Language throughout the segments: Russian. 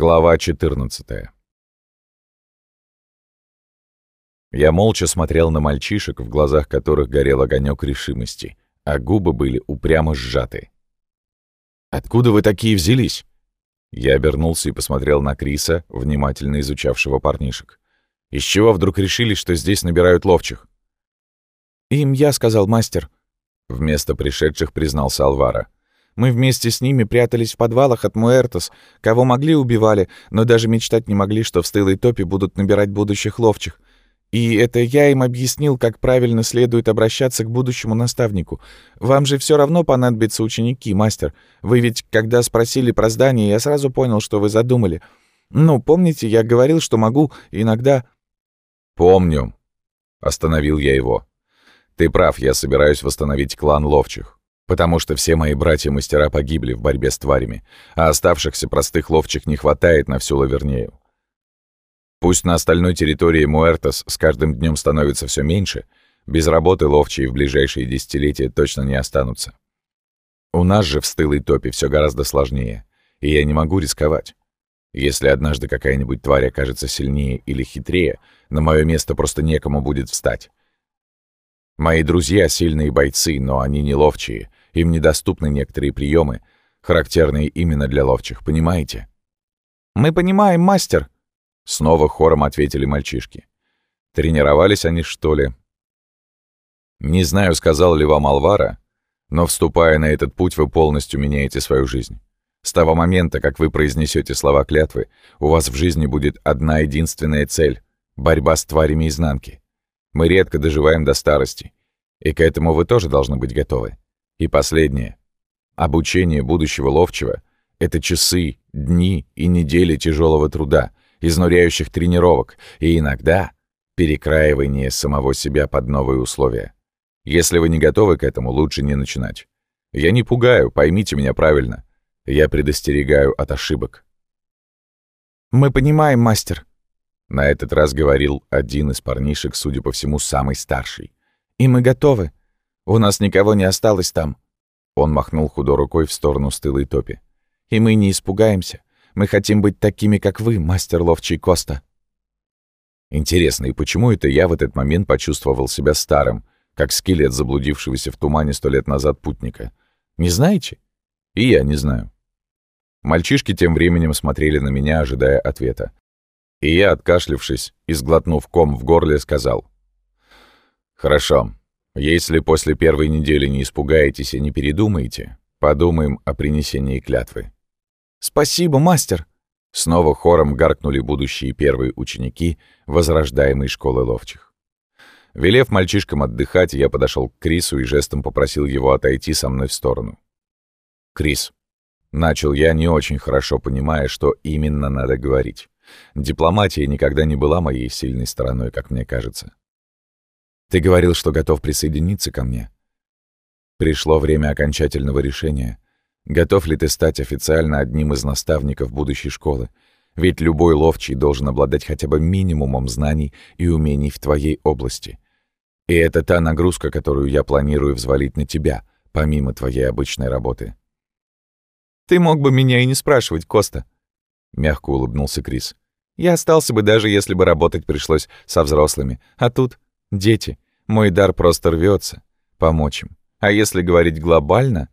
Глава 14 Я молча смотрел на мальчишек, в глазах которых горел огонек решимости, а губы были упрямо сжаты. «Откуда вы такие взялись?» Я обернулся и посмотрел на Криса, внимательно изучавшего парнишек. «Из чего вдруг решили, что здесь набирают ловчих?» «Им я сказал, мастер», — вместо пришедших признался Алвара. Мы вместе с ними прятались в подвалах от Муэртос. Кого могли, убивали, но даже мечтать не могли, что в стылой топе будут набирать будущих ловчих. И это я им объяснил, как правильно следует обращаться к будущему наставнику. Вам же все равно понадобятся ученики, мастер. Вы ведь, когда спросили про здание, я сразу понял, что вы задумали. Ну, помните, я говорил, что могу иногда... «Помню», — остановил я его. «Ты прав, я собираюсь восстановить клан ловчих потому что все мои братья-мастера погибли в борьбе с тварями, а оставшихся простых ловчих не хватает на всю Лавернею. Пусть на остальной территории Муэртос с каждым днем становится все меньше, без работы ловчие в ближайшие десятилетия точно не останутся. У нас же в стылой топе все гораздо сложнее, и я не могу рисковать. Если однажды какая-нибудь тварь окажется сильнее или хитрее, на мое место просто некому будет встать. Мои друзья — сильные бойцы, но они не ловчие, им недоступны некоторые приемы, характерные именно для ловчих, понимаете? «Мы понимаем, мастер!» Снова хором ответили мальчишки. Тренировались они, что ли? Не знаю, сказал ли вам Алвара, но, вступая на этот путь, вы полностью меняете свою жизнь. С того момента, как вы произнесете слова клятвы, у вас в жизни будет одна единственная цель — борьба с тварями изнанки. Мы редко доживаем до старости, и к этому вы тоже должны быть готовы. И последнее. Обучение будущего ловчего — это часы, дни и недели тяжелого труда, изнуряющих тренировок и иногда перекраивание самого себя под новые условия. Если вы не готовы к этому, лучше не начинать. Я не пугаю, поймите меня правильно. Я предостерегаю от ошибок. «Мы понимаем, мастер», — на этот раз говорил один из парнишек, судя по всему, самый старший. «И мы готовы. У нас никого не осталось там». Он махнул худой рукой в сторону стылой топи. «И мы не испугаемся. Мы хотим быть такими, как вы, мастер ловчий Коста». Интересно, и почему это я в этот момент почувствовал себя старым, как скелет заблудившегося в тумане сто лет назад путника? Не знаете? И я не знаю. Мальчишки тем временем смотрели на меня, ожидая ответа. И я, откашлившись и сглотнув ком в горле, сказал. «Хорошо, если после первой недели не испугаетесь и не передумаете, подумаем о принесении клятвы». «Спасибо, мастер!» Снова хором гаркнули будущие первые ученики возрождаемой школы ловчих. Велев мальчишкам отдыхать, я подошел к Крису и жестом попросил его отойти со мной в сторону. «Крис», — начал я, не очень хорошо понимая, что именно надо говорить. Дипломатия никогда не была моей сильной стороной, как мне кажется. Ты говорил, что готов присоединиться ко мне. Пришло время окончательного решения. Готов ли ты стать официально одним из наставников будущей школы? Ведь любой ловчий должен обладать хотя бы минимумом знаний и умений в твоей области. И это та нагрузка, которую я планирую взвалить на тебя, помимо твоей обычной работы. «Ты мог бы меня и не спрашивать, Коста», — мягко улыбнулся Крис. «Я остался бы даже, если бы работать пришлось со взрослыми. А тут Дети, мой дар просто рвется. Помочь им. А если говорить глобально,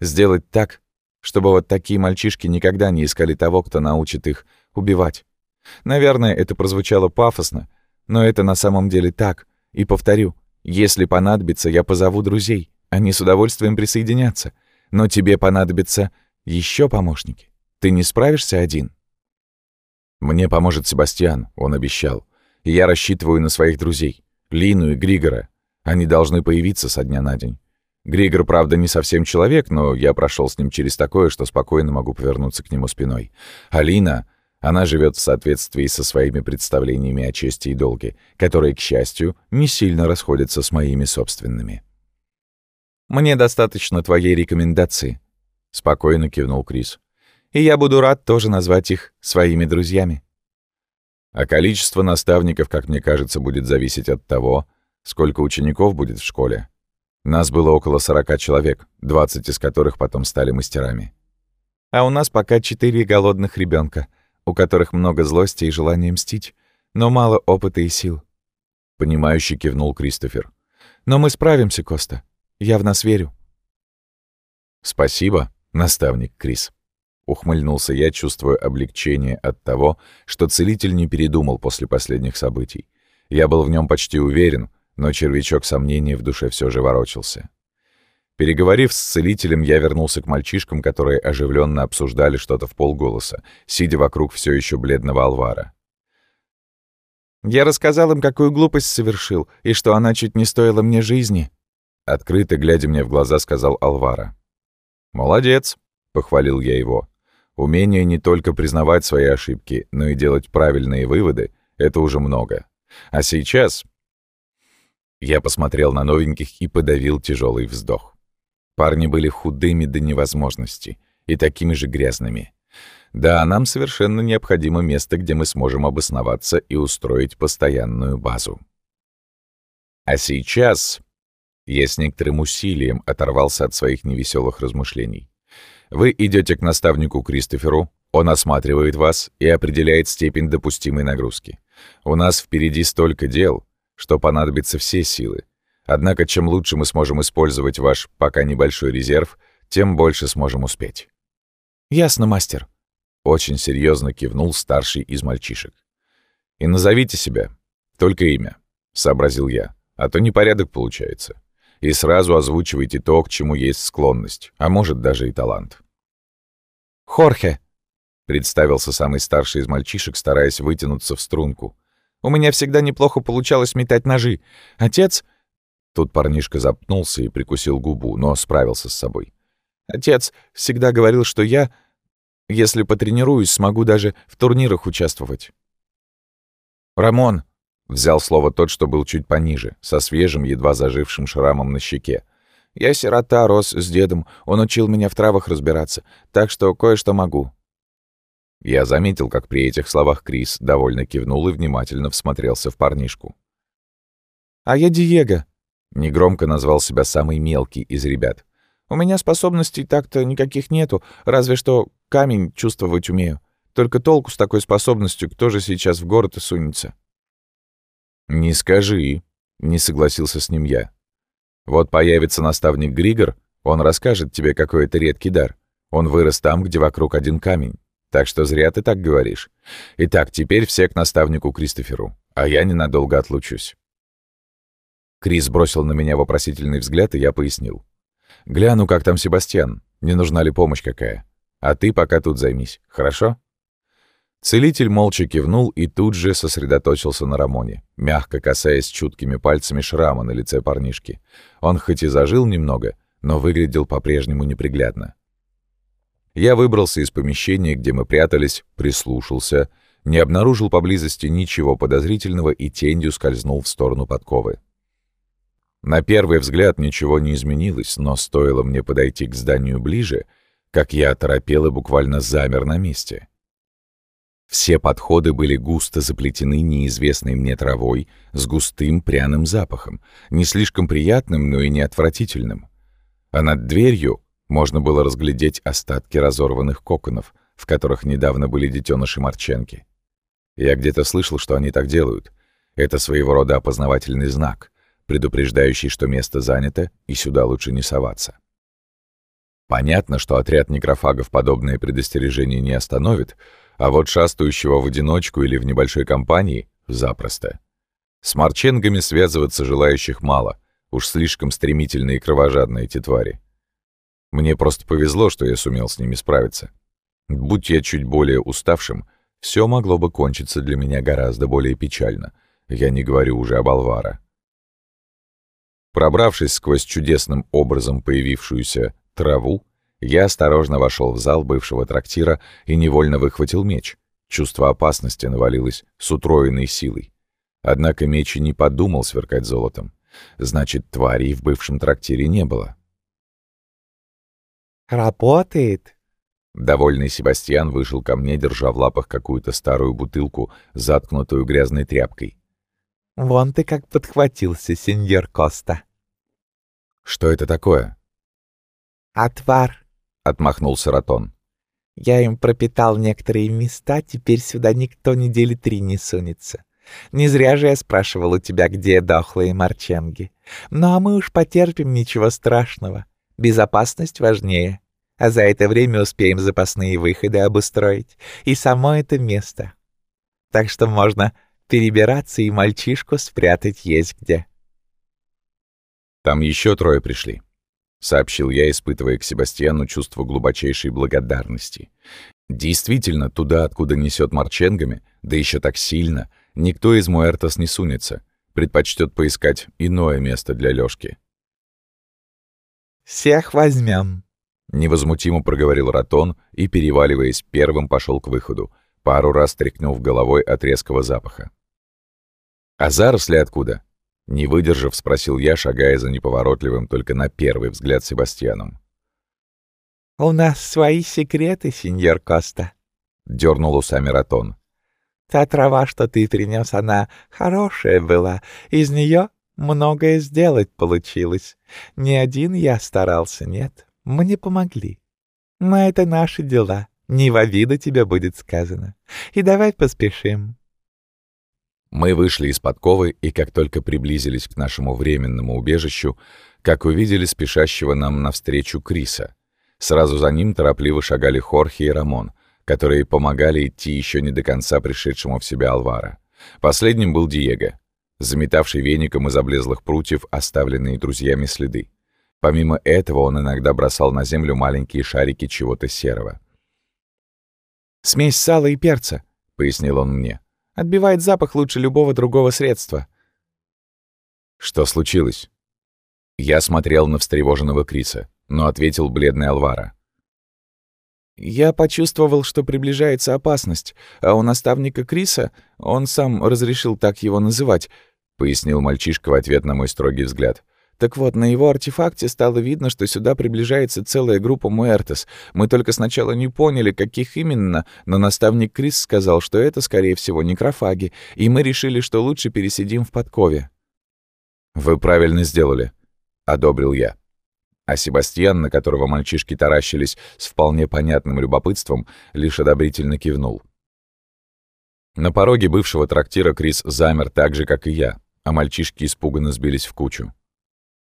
сделать так, чтобы вот такие мальчишки никогда не искали того, кто научит их убивать. Наверное, это прозвучало пафосно, но это на самом деле так. И повторю, если понадобится, я позову друзей. Они с удовольствием присоединятся. Но тебе понадобятся еще помощники. Ты не справишься один? Мне поможет Себастьян, он обещал. И я рассчитываю на своих друзей. Лину и Григора. Они должны появиться со дня на день. Григор, правда, не совсем человек, но я прошел с ним через такое, что спокойно могу повернуться к нему спиной. А Лина, она живет в соответствии со своими представлениями о чести и долге, которые, к счастью, не сильно расходятся с моими собственными. «Мне достаточно твоей рекомендации», — спокойно кивнул Крис. «И я буду рад тоже назвать их своими друзьями». А количество наставников, как мне кажется, будет зависеть от того, сколько учеников будет в школе. Нас было около 40 человек, 20 из которых потом стали мастерами. А у нас пока четыре голодных ребенка, у которых много злости и желания мстить, но мало опыта и сил. Понимающе кивнул Кристофер. Но мы справимся, Коста. Я в нас верю. Спасибо, наставник Крис. Ухмыльнулся я, чувствуя облегчение от того, что целитель не передумал после последних событий. Я был в нем почти уверен, но червячок сомнения в душе все же ворочался. Переговорив с целителем, я вернулся к мальчишкам, которые оживленно обсуждали что-то в полголоса, сидя вокруг все еще бледного Алвара. «Я рассказал им, какую глупость совершил, и что она чуть не стоила мне жизни», — открыто, глядя мне в глаза, сказал Алвара. «Молодец», — похвалил я его. «Умение не только признавать свои ошибки, но и делать правильные выводы — это уже много. А сейчас...» Я посмотрел на новеньких и подавил тяжелый вздох. Парни были худыми до невозможности и такими же грязными. Да, нам совершенно необходимо место, где мы сможем обосноваться и устроить постоянную базу. А сейчас я с некоторым усилием оторвался от своих невеселых размышлений. Вы идете к наставнику Кристоферу, он осматривает вас и определяет степень допустимой нагрузки. У нас впереди столько дел, что понадобятся все силы. Однако, чем лучше мы сможем использовать ваш пока небольшой резерв, тем больше сможем успеть. «Ясно, мастер», — очень серьезно кивнул старший из мальчишек. «И назовите себя. Только имя», — сообразил я, «а то непорядок получается и сразу озвучивайте то, к чему есть склонность, а может даже и талант. «Хорхе», — представился самый старший из мальчишек, стараясь вытянуться в струнку. «У меня всегда неплохо получалось метать ножи. Отец...» Тут парнишка запнулся и прикусил губу, но справился с собой. «Отец всегда говорил, что я, если потренируюсь, смогу даже в турнирах участвовать». «Рамон», Взял слово тот, что был чуть пониже, со свежим, едва зажившим шрамом на щеке. «Я сирота, рос с дедом. Он учил меня в травах разбираться, так что кое-что могу». Я заметил, как при этих словах Крис довольно кивнул и внимательно всмотрелся в парнишку. «А я Диего», — негромко назвал себя самый мелкий из ребят. «У меня способностей так-то никаких нету, разве что камень чувствовать умею. Только толку с такой способностью, кто же сейчас в город и сунется?» «Не скажи», — не согласился с ним я. «Вот появится наставник Григор, он расскажет тебе, какой это редкий дар. Он вырос там, где вокруг один камень. Так что зря ты так говоришь. Итак, теперь все к наставнику Кристоферу, а я ненадолго отлучусь». Крис бросил на меня вопросительный взгляд, и я пояснил. «Гляну, как там Себастьян, не нужна ли помощь какая. А ты пока тут займись, хорошо?» Целитель молча кивнул и тут же сосредоточился на Рамоне, мягко касаясь чуткими пальцами шрама на лице парнишки. Он хоть и зажил немного, но выглядел по-прежнему неприглядно. Я выбрался из помещения, где мы прятались, прислушался, не обнаружил поблизости ничего подозрительного и тенью скользнул в сторону подковы. На первый взгляд ничего не изменилось, но стоило мне подойти к зданию ближе, как я оторопел и буквально замер на месте — все подходы были густо заплетены неизвестной мне травой с густым пряным запахом, не слишком приятным, но и не отвратительным. А над дверью можно было разглядеть остатки разорванных коконов, в которых недавно были детеныши Марченки. Я где-то слышал, что они так делают. Это своего рода опознавательный знак, предупреждающий, что место занято, и сюда лучше не соваться. Понятно, что отряд некрофагов подобное предостережение не остановит, а вот шастающего в одиночку или в небольшой компании — запросто. С марченгами связываться желающих мало, уж слишком стремительные и кровожадные эти твари. Мне просто повезло, что я сумел с ними справиться. Будь я чуть более уставшим, все могло бы кончиться для меня гораздо более печально. Я не говорю уже об Алвара. Пробравшись сквозь чудесным образом появившуюся траву, я осторожно вошел в зал бывшего трактира и невольно выхватил меч. Чувство опасности навалилось с утроенной силой. Однако меч и не подумал сверкать золотом. Значит, тварей в бывшем трактире не было. «Работает!» Довольный Себастьян вышел ко мне, держа в лапах какую-то старую бутылку, заткнутую грязной тряпкой. «Вон ты как подхватился, сеньор Коста!» «Что это такое?» «Отвар», — отмахнулся Ратон. Я им пропитал некоторые места, теперь сюда никто недели три не сунется. Не зря же я спрашивал у тебя, где дохлые марченги. Ну а мы уж потерпим, ничего страшного. Безопасность важнее. А за это время успеем запасные выходы обустроить. И само это место. Так что можно перебираться и мальчишку спрятать есть где. Там еще трое пришли сообщил я, испытывая к Себастьяну чувство глубочайшей благодарности. Действительно, туда, откуда несет марченгами, да еще так сильно, никто из Муэртос не сунется, предпочтет поискать иное место для Лёшки. «Всех возьмем», — невозмутимо проговорил Ратон и, переваливаясь первым, пошел к выходу, пару раз тряхнув головой от резкого запаха. «А заросли откуда?» Не выдержав, спросил я, шагая за неповоротливым только на первый взгляд Себастьяном. «У нас свои секреты, сеньор Коста», — дернул усами Ратон. «Та трава, что ты принес, она хорошая была. Из нее многое сделать получилось. Не один я старался, нет. Мне помогли. Но это наши дела. Не во вида тебе будет сказано. И давай поспешим. Мы вышли из подковы, и как только приблизились к нашему временному убежищу, как увидели спешащего нам навстречу Криса. Сразу за ним торопливо шагали Хорхе и Рамон, которые помогали идти еще не до конца пришедшему в себя Алвара. Последним был Диего, заметавший веником из облезлых прутьев оставленные друзьями следы. Помимо этого он иногда бросал на землю маленькие шарики чего-то серого. «Смесь сала и перца», — пояснил он мне. Отбивает запах лучше любого другого средства. Что случилось? Я смотрел на встревоженного Криса, но ответил бледный Алвара. Я почувствовал, что приближается опасность, а у наставника Криса, он сам разрешил так его называть, пояснил мальчишка в ответ на мой строгий взгляд. Так вот, на его артефакте стало видно, что сюда приближается целая группа Муэртес. Мы только сначала не поняли, каких именно, но наставник Крис сказал, что это, скорее всего, некрофаги, и мы решили, что лучше пересидим в подкове. «Вы правильно сделали», — одобрил я. А Себастьян, на которого мальчишки таращились с вполне понятным любопытством, лишь одобрительно кивнул. На пороге бывшего трактира Крис замер так же, как и я, а мальчишки испуганно сбились в кучу.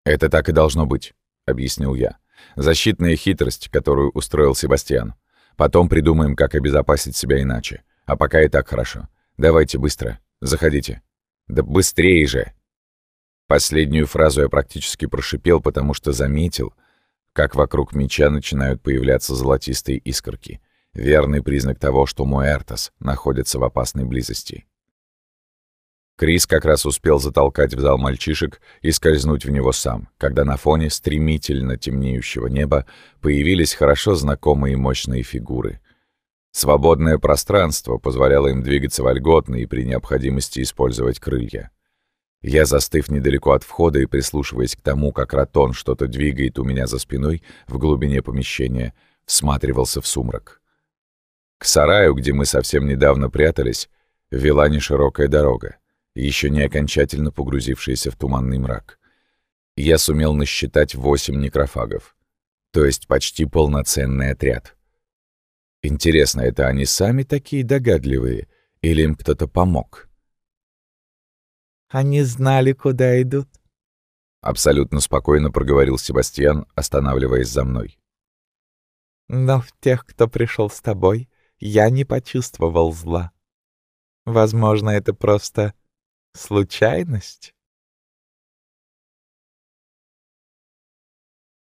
«Это так и должно быть», — объяснил я. «Защитная хитрость, которую устроил Себастьян. Потом придумаем, как обезопасить себя иначе. А пока и так хорошо. Давайте быстро. Заходите». «Да быстрее же!» Последнюю фразу я практически прошипел, потому что заметил, как вокруг меча начинают появляться золотистые искорки. Верный признак того, что Муэртос находится в опасной близости. Крис как раз успел затолкать в зал мальчишек и скользнуть в него сам, когда на фоне стремительно темнеющего неба появились хорошо знакомые мощные фигуры. Свободное пространство позволяло им двигаться вольготно и при необходимости использовать крылья. Я, застыв недалеко от входа и прислушиваясь к тому, как Ратон что-то двигает у меня за спиной в глубине помещения, всматривался в сумрак. К сараю, где мы совсем недавно прятались, вела неширокая дорога еще не окончательно погрузившиеся в туманный мрак. Я сумел насчитать восемь некрофагов, то есть почти полноценный отряд. Интересно, это они сами такие догадливые, или им кто-то помог? «Они знали, куда идут», — абсолютно спокойно проговорил Себастьян, останавливаясь за мной. «Но в тех, кто пришел с тобой, я не почувствовал зла. Возможно, это просто Случайность?